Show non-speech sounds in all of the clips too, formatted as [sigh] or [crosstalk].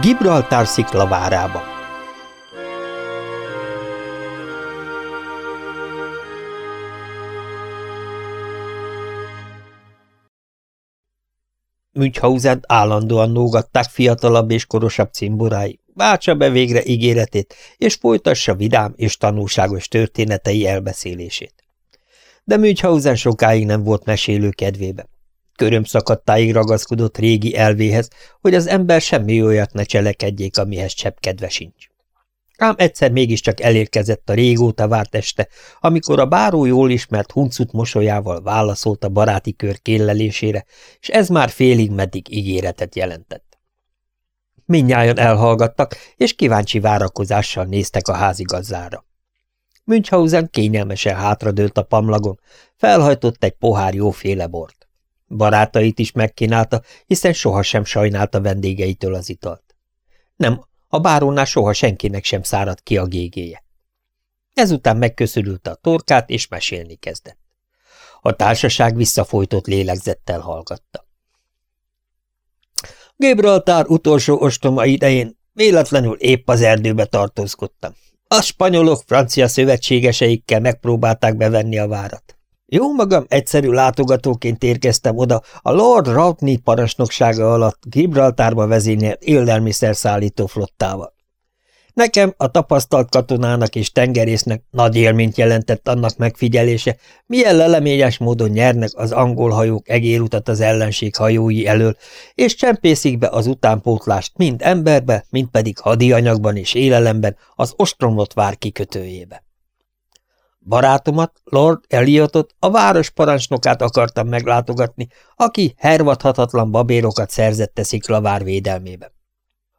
Gibraltár sziklavárában Münchhausen állandóan nógatták fiatalabb és korosabb cimborái, váltsa be végre ígéretét, és folytassa vidám és tanulságos történetei elbeszélését. De Münchhausen sokáig nem volt mesélő kedvébe. Körömszakadtáig ragaszkodott régi elvéhez, hogy az ember semmi olyat ne cselekedjék, amihez csepp kedve sincs. Ám egyszer mégiscsak elérkezett a régóta várt este, amikor a báró jól ismert huncut mosolyával válaszolt a baráti kör kéllelésére, és ez már félig meddig ígéretet jelentett. Mindnyájan elhallgattak, és kíváncsi várakozással néztek a házigazzára. Münchhausen kényelmesen hátradőlt a pamlagon, felhajtott egy pohár jóféle bort. Barátait is megkínálta, hiszen sohasem sajnálta vendégeitől az italt. Nem, a bárónál soha senkinek sem száradt ki a gégéje. Ezután megköszörülte a torkát, és mesélni kezdett. A társaság visszafolytott lélegzettel hallgatta. Gibraltár utolsó ostoma idején véletlenül épp az erdőbe tartózkodtam. A spanyolok francia szövetségeseikkel megpróbálták bevenni a várat. Jó magam egyszerű látogatóként érkeztem oda a Lord Routney parancsnoksága alatt Gibraltárba vezényelt élelmiszerszállító flottával. Nekem a tapasztalt katonának és tengerésznek nagy élményt jelentett annak megfigyelése, milyen leleményes módon nyernek az angol hajók egérutat az ellenség hajói elől, és csempészik be az utánpótlást mind emberbe, mind pedig hadianyagban és élelemben az ostromlott vár kikötőjébe. Barátomat, Lord Eliotot, a város parancsnokát akartam meglátogatni, aki hervadhatatlan babérokat szerzette sziklavár védelmébe.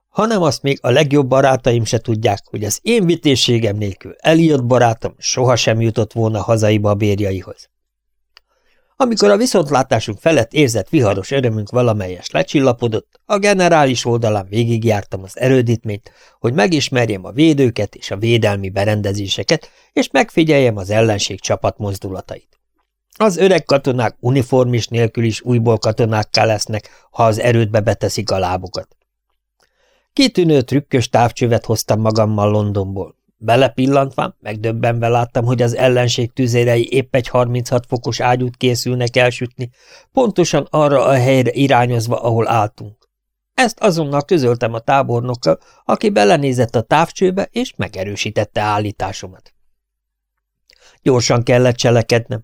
Hanem azt még a legjobb barátaim se tudják, hogy az én vitészségem nélkül Eliot barátom sohasem jutott volna hazai babérjaihoz. Amikor a viszontlátásunk felett érzett viharos örömünk valamelyes lecsillapodott, a generális oldalán végigjártam az erődítményt, hogy megismerjem a védőket és a védelmi berendezéseket, és megfigyeljem az ellenség csapat mozdulatait. Az öreg katonák uniformis nélkül is újból katonákká lesznek, ha az erődbe beteszik a lábukat. Kitűnő trükkös távcsövet hoztam magammal Londonból. Belepillantván, megdöbbenve láttam, hogy az ellenség tüzérei épp egy 36 fokos ágyút készülnek elsütni, pontosan arra a helyre irányozva, ahol álltunk. Ezt azonnal közöltem a tábornokkal, aki belenézett a távcsőbe, és megerősítette állításomat. Gyorsan kellett cselekednem.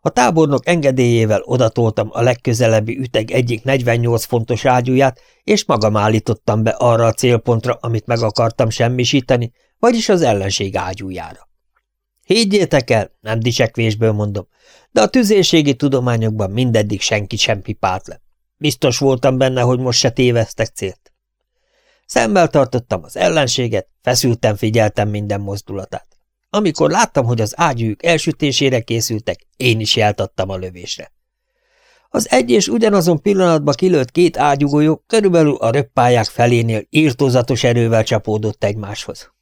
A tábornok engedélyével odatoltam a legközelebbi üteg egyik 48 fontos ágyúját, és magam állítottam be arra a célpontra, amit meg akartam semmisíteni, vagyis az ellenség ágyújára. Higgyétek el, nem dicsekvésből mondom, de a tüzérségi tudományokban mindeddig senki sem pipált le. Biztos voltam benne, hogy most se téveztek célt. Szemmel tartottam az ellenséget, feszülten figyeltem minden mozdulatát. Amikor láttam, hogy az ágyújuk elsütésére készültek, én is jeltattam a lövésre. Az egy és ugyanazon pillanatban kilőtt két ágyugójó körülbelül a röppályák felénél írtózatos erővel csapódott egymáshoz.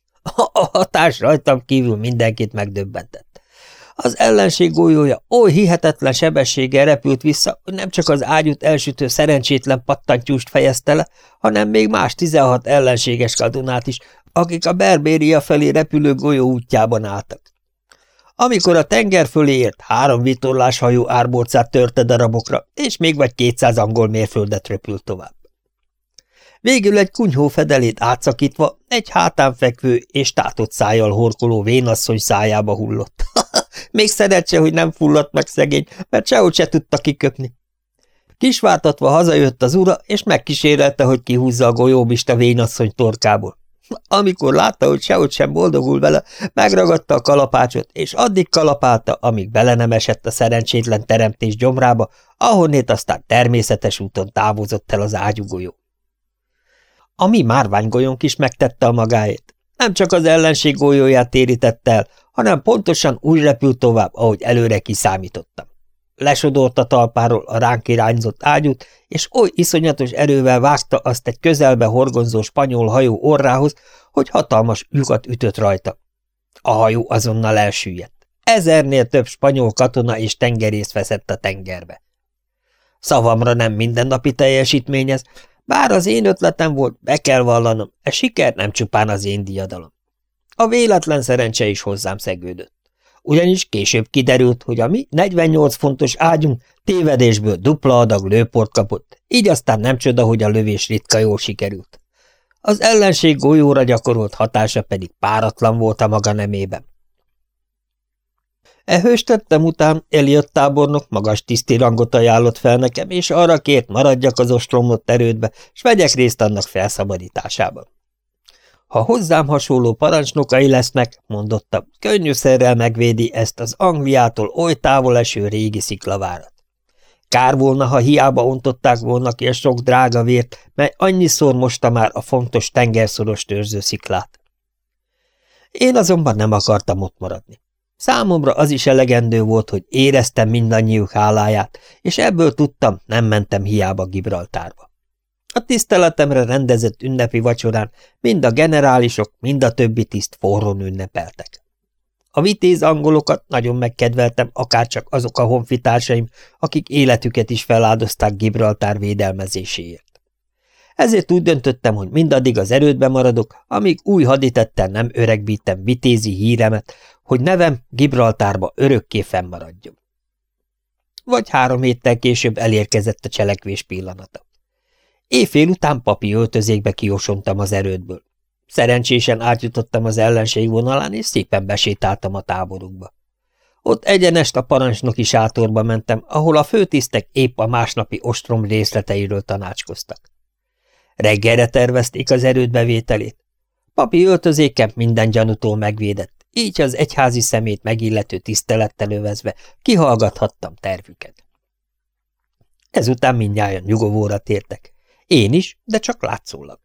A hatás rajtam kívül mindenkit megdöbbentett. Az ellenség golyója oly hihetetlen sebességgel repült vissza, hogy nem csak az ágyút elsütő szerencsétlen pattantyúst fejezte le, hanem még más tizenhat ellenséges kadonát is, akik a Berbéria felé repülő golyó útjában álltak. Amikor a tenger fölé ért, három vitorláshajó árborcát törte darabokra, és még vagy kétszáz angol mérföldet röpült tovább. Végül egy kunyhó fedelét átszakítva egy hátán fekvő és tátott szájjal horkoló vénasszony szájába hullott. [laughs] Még szeretse, hogy nem fulladt meg szegény, mert sehogy se tudta kiköpni. Kisvártatva hazajött az ura, és megkísérelte, hogy kihúzza a golyóbista vénasszony torkából. Amikor látta, hogy sehogy sem boldogul vele, megragadta a kalapácsot, és addig kalapálta, amíg bele nem esett a szerencsétlen teremtés gyomrába, ahonnét aztán természetes úton távozott el az ágyugójó. A mi márványgolyónk is megtette a magáét. Nem csak az ellenség golyóját térített el, hanem pontosan úgy repült tovább, ahogy előre kiszámítottam. Lesodort a talpáról a ránk irányzott ágyút, és oly iszonyatos erővel vágta azt egy közelbe horgonzó spanyol hajó orrához, hogy hatalmas lyukat ütött rajta. A hajó azonnal elsüllyedt. Ezernél több spanyol katona és tengerész veszett a tengerbe. Szavamra nem mindennapi teljesítmény ez, Bár az én ötletem volt, be kell vallanom, e siker nem csupán az én diadalom. A véletlen szerencse is hozzám szegődött. Ugyanis később kiderült, hogy a mi 48 fontos ágyunk tévedésből dupla adag lőport kapott, így aztán nem csoda, hogy a lövés ritka jól sikerült. Az ellenség golyóra gyakorolt hatása pedig páratlan volt a maga nemében. E hőstettem után Eliott tábornok magas tiszti rangot ajánlott fel nekem, és arra kért maradjak az ostromlott erődbe, s vegyek részt annak felszabadításában. Ha hozzám hasonló parancsnokai lesznek, mondotta, könnyűszerrel megvédi ezt az Angliától oly távol eső régi sziklavárat. Kár volna, ha hiába ontották volna ki a sok drága vért, mely annyiszor mosta már a fontos tengerszoros törző sziklát. Én azonban nem akartam ott maradni. Számomra az is elegendő volt, hogy éreztem mindannyiuk háláját, és ebből tudtam, nem mentem hiába Gibraltárba. A tiszteletemre rendezett ünnepi vacsorán mind a generálisok, mind a többi tiszt forrón ünnepeltek. A vitéz angolokat nagyon megkedveltem, akárcsak azok a honfitársaim, akik életüket is feláldozták Gibraltár védelmezéséért. Ezért úgy döntöttem, hogy mindaddig az erődbe maradok, amíg új haditettel nem öregbítem vitézi híremet, hogy nevem Gibraltárba örökké fennmaradjon. Vagy három héttel később elérkezett a cselekvés pillanata. Éjfél után papi öltözékbe kiosontam az erődből. Szerencsésen átjutottam az ellenség vonalán, és szépen besétáltam a táborukba. Ott egyenest a parancsnoki sátorba mentem, ahol a főtisztek épp a másnapi ostrom részleteiről tanácskoztak. Reggelre tervezték az erődbevételét. Papi öltözékem minden gyanútól megvédett, így az egyházi szemét megillető tisztelettel övezve kihallgathattam tervüket. Ezután mindjárt nyugovóra tértek. Én is, de csak látszólag.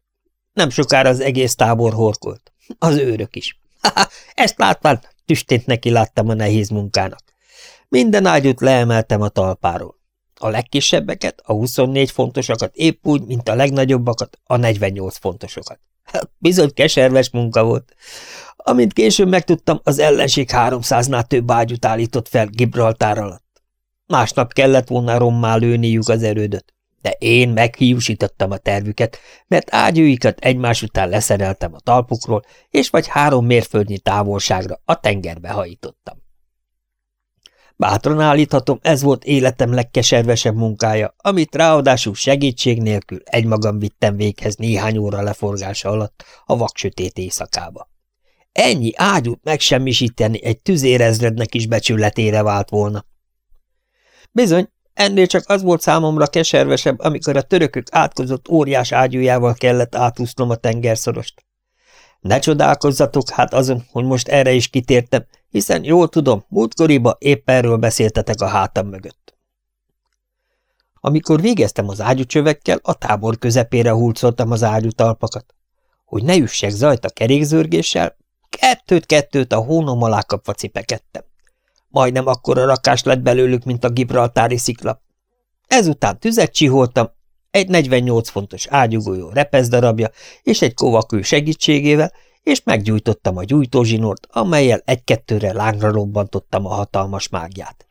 Nem sokára az egész tábor horkolt. Az őrök is. Ha, -ha ezt látván tüstént neki láttam a nehéz munkának. Minden ágyút leemeltem a talpáról. A legkisebbeket, a 24 fontosakat épp úgy, mint a legnagyobbakat, a 48 fontosokat. Hát, bizony keserves munka volt. Amint később megtudtam, az ellenség 300-nál több ágyút állított fel Gibraltár alatt. Másnap kellett volna rommá lőniük az erődöt de én meghiúsítottam a tervüket, mert ágyúikat egymás után leszereltem a talpukról, és vagy három mérföldnyi távolságra a tengerbe hajítottam. Bátran állíthatom, ez volt életem legkeservesebb munkája, amit ráadásul segítség nélkül egymagam vittem véghez néhány óra leforgása alatt a vaksötét éjszakába. Ennyi ágyút megsemmisíteni egy tüzérezrednek is becsületére vált volna. Bizony, Ennél csak az volt számomra keservesebb, amikor a törökök átkozott óriás ágyújával kellett átúsznom a tengerszorost. Ne csodálkozzatok hát azon, hogy most erre is kitértem, hiszen jól tudom, múltkoriba épp erről beszéltetek a hátam mögött. Amikor végeztem az ágyúcsövekkel, a tábor közepére hulcoltam az ágyútalpakat. Hogy ne üssek zajt a kerékzörgéssel, kettőt-kettőt a hónom alá kapva cipekedtem. Majdnem akkora rakás lett belőlük, mint a gibraltári szikla. Ezután tüzet csiholtam, egy 48 fontos ágyugójó repezdarabja és egy kovakő segítségével, és meggyújtottam a gyújtózsinort, amelyel egy-kettőre lángra robbantottam a hatalmas mágiát.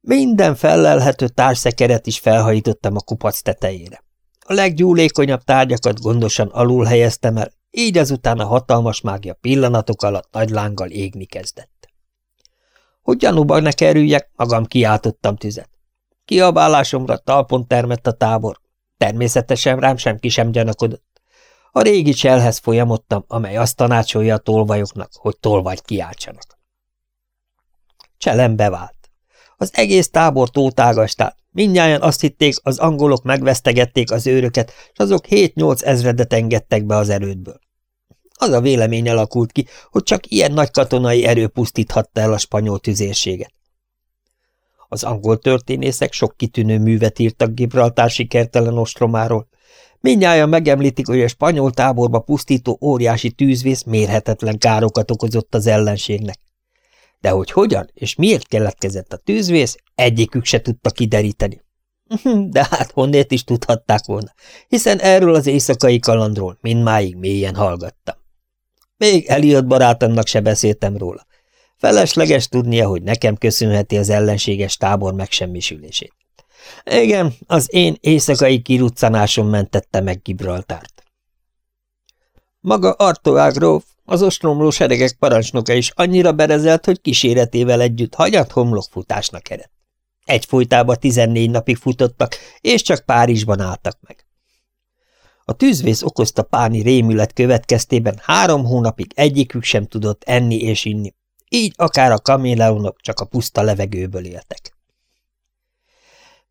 Minden fellelhető társzekeret is felhajítottam a kupac tetejére. A leggyúlékonyabb tárgyakat gondosan alul helyeztem el, így azután a hatalmas mágia pillanatok alatt nagy lánggal égni kezdett. Hogy gyanúba ne kerüljek, magam kiáltottam tüzet. Kiabálásomra talpon termett a tábor. Természetesen rám sem ki sem gyanakodott. A régi cselhez folyamodtam, amely azt tanácsolja a tolvajoknak, hogy tolvajt kiáltsanak. Cselem bevált. Az egész tábor tótágastál. Mindnyájan azt hitték, az angolok megvesztegették az őröket, és azok 7-8 ezredet engedtek be az erődből. Az a vélemény alakult ki, hogy csak ilyen nagy katonai erő pusztíthatta el a spanyol tüzérséget. Az angol történészek sok kitűnő művet írtak Gibraltár sikertelen ostromáról. Mindnyájan megemlítik, hogy a spanyol táborba pusztító óriási tűzvész mérhetetlen károkat okozott az ellenségnek. De hogy hogyan és miért keletkezett a tűzvész, egyikük se tudta kideríteni. [laughs] De hát honnét is tudhatták volna, hiszen erről az éjszakai kalandról mindmáig mélyen hallgattam. Még Eliott barátomnak se beszéltem róla. Felesleges tudnia, hogy nekem köszönheti az ellenséges tábor megsemmisülését. Igen, az én éjszakai kiruccanásom mentette meg Gibraltárt. Maga Artois gróf, az ostromló seregek parancsnoka is annyira berezelt, hogy kíséretével együtt hagyat homlokfutásnak eredt. Egyfolytában tizennégy napig futottak, és csak Párizsban álltak meg. A tűzvész okozta páni rémület következtében három hónapig egyikük sem tudott enni és inni, így akár a kaméleonok csak a puszta levegőből éltek.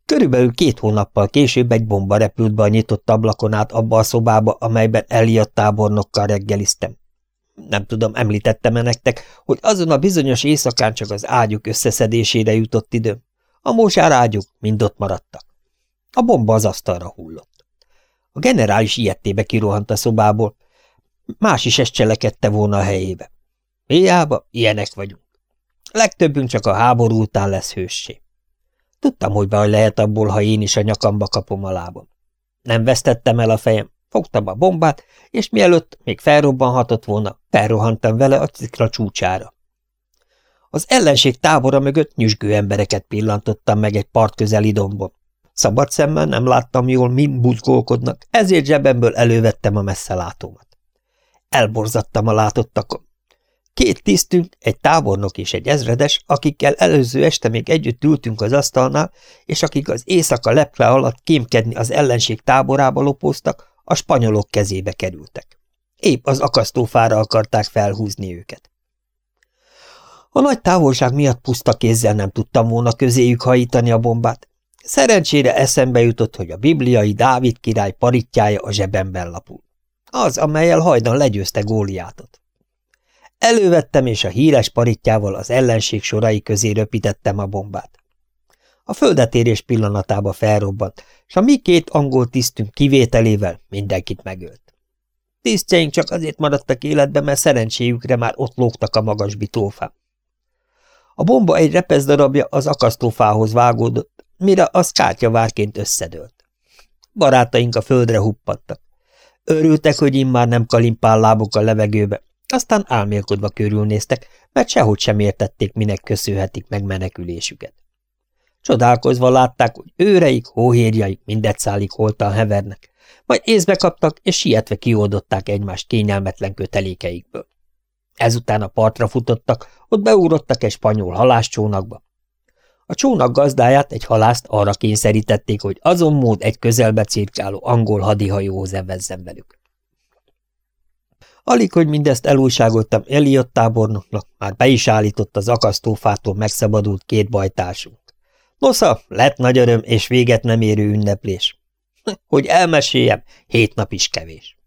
Körülbelül két hónappal később egy bomba repült be a nyitott ablakon át abba a szobába, amelyben Eliott tábornokkal reggeliztem. Nem tudom, említettem-e nektek, hogy azon a bizonyos éjszakán csak az ágyuk összeszedésére jutott időm. A mósár ágyuk mind ott maradtak. A bomba az asztalra hullott. A generális ilyettébe kirohant a szobából. Más is ezt cselekedte volna a helyébe. Hiába, ilyenek vagyunk. Legtöbbünk csak a háború után lesz hőssé. Tudtam, hogy baj lehet abból, ha én is a nyakamba kapom a lábam. Nem vesztettem el a fejem, fogtam a bombát, és mielőtt még felrobbanhatott volna, felrohantam vele a cikra csúcsára. Az ellenség tábora mögött nyüzsgő embereket pillantottam meg egy part közeli dombon. Szabad szemmel nem láttam jól, mind buzgolkodnak, ezért zsebemből elővettem a messzelátómat. Elborzattam a látottakon. Két tisztünk, egy tábornok és egy ezredes, akikkel előző este még együtt ültünk az asztalnál, és akik az éjszaka lepke alatt kémkedni az ellenség táborába lopóztak, a spanyolok kezébe kerültek. Épp az akasztófára akarták felhúzni őket. A nagy távolság miatt puszta kézzel nem tudtam volna közéjük hajítani a bombát. Szerencsére eszembe jutott, hogy a bibliai Dávid király paritjája a zsebemben lapul. Az, amelyel hajdan legyőzte Góliátot. Elővettem, és a híres paritjával az ellenség sorai közé röpítettem a bombát. A földetérés pillanatába felrobbant, és a mi két angol tisztünk kivételével mindenkit megölt. Tisztjeink csak azért maradtak életbe, mert szerencséjükre már ott lógtak a magas bitófán. A bomba egy repeszdarabja az akasztófához vágódott, mire az kártyavárként összedőlt. Barátaink a földre huppadtak. Örültek, hogy immár nem kalimpál lábuk a levegőbe, aztán álmélkodva körülnéztek, mert sehogy sem értették, minek köszönhetik meg menekülésüket. Csodálkozva látták, hogy őreik, hóhérjaik mindet szálik holtan hevernek, majd észbe kaptak, és sietve kioldották egymást kényelmetlen kötelékeikből. Ezután a partra futottak, ott beugrottak egy spanyol halászcsónakba. A csónak gazdáját, egy halászt arra kényszerítették, hogy azon mód egy közelbe cirkáló angol hadihajóhoz evezzen velük. Alig, hogy mindezt elújságoltam Eliott tábornoknak, már be is állított az akasztófától megszabadult két bajtársunk. Nosza, lett nagy öröm és véget nem érő ünneplés. Hogy elmeséljem, hét nap is kevés.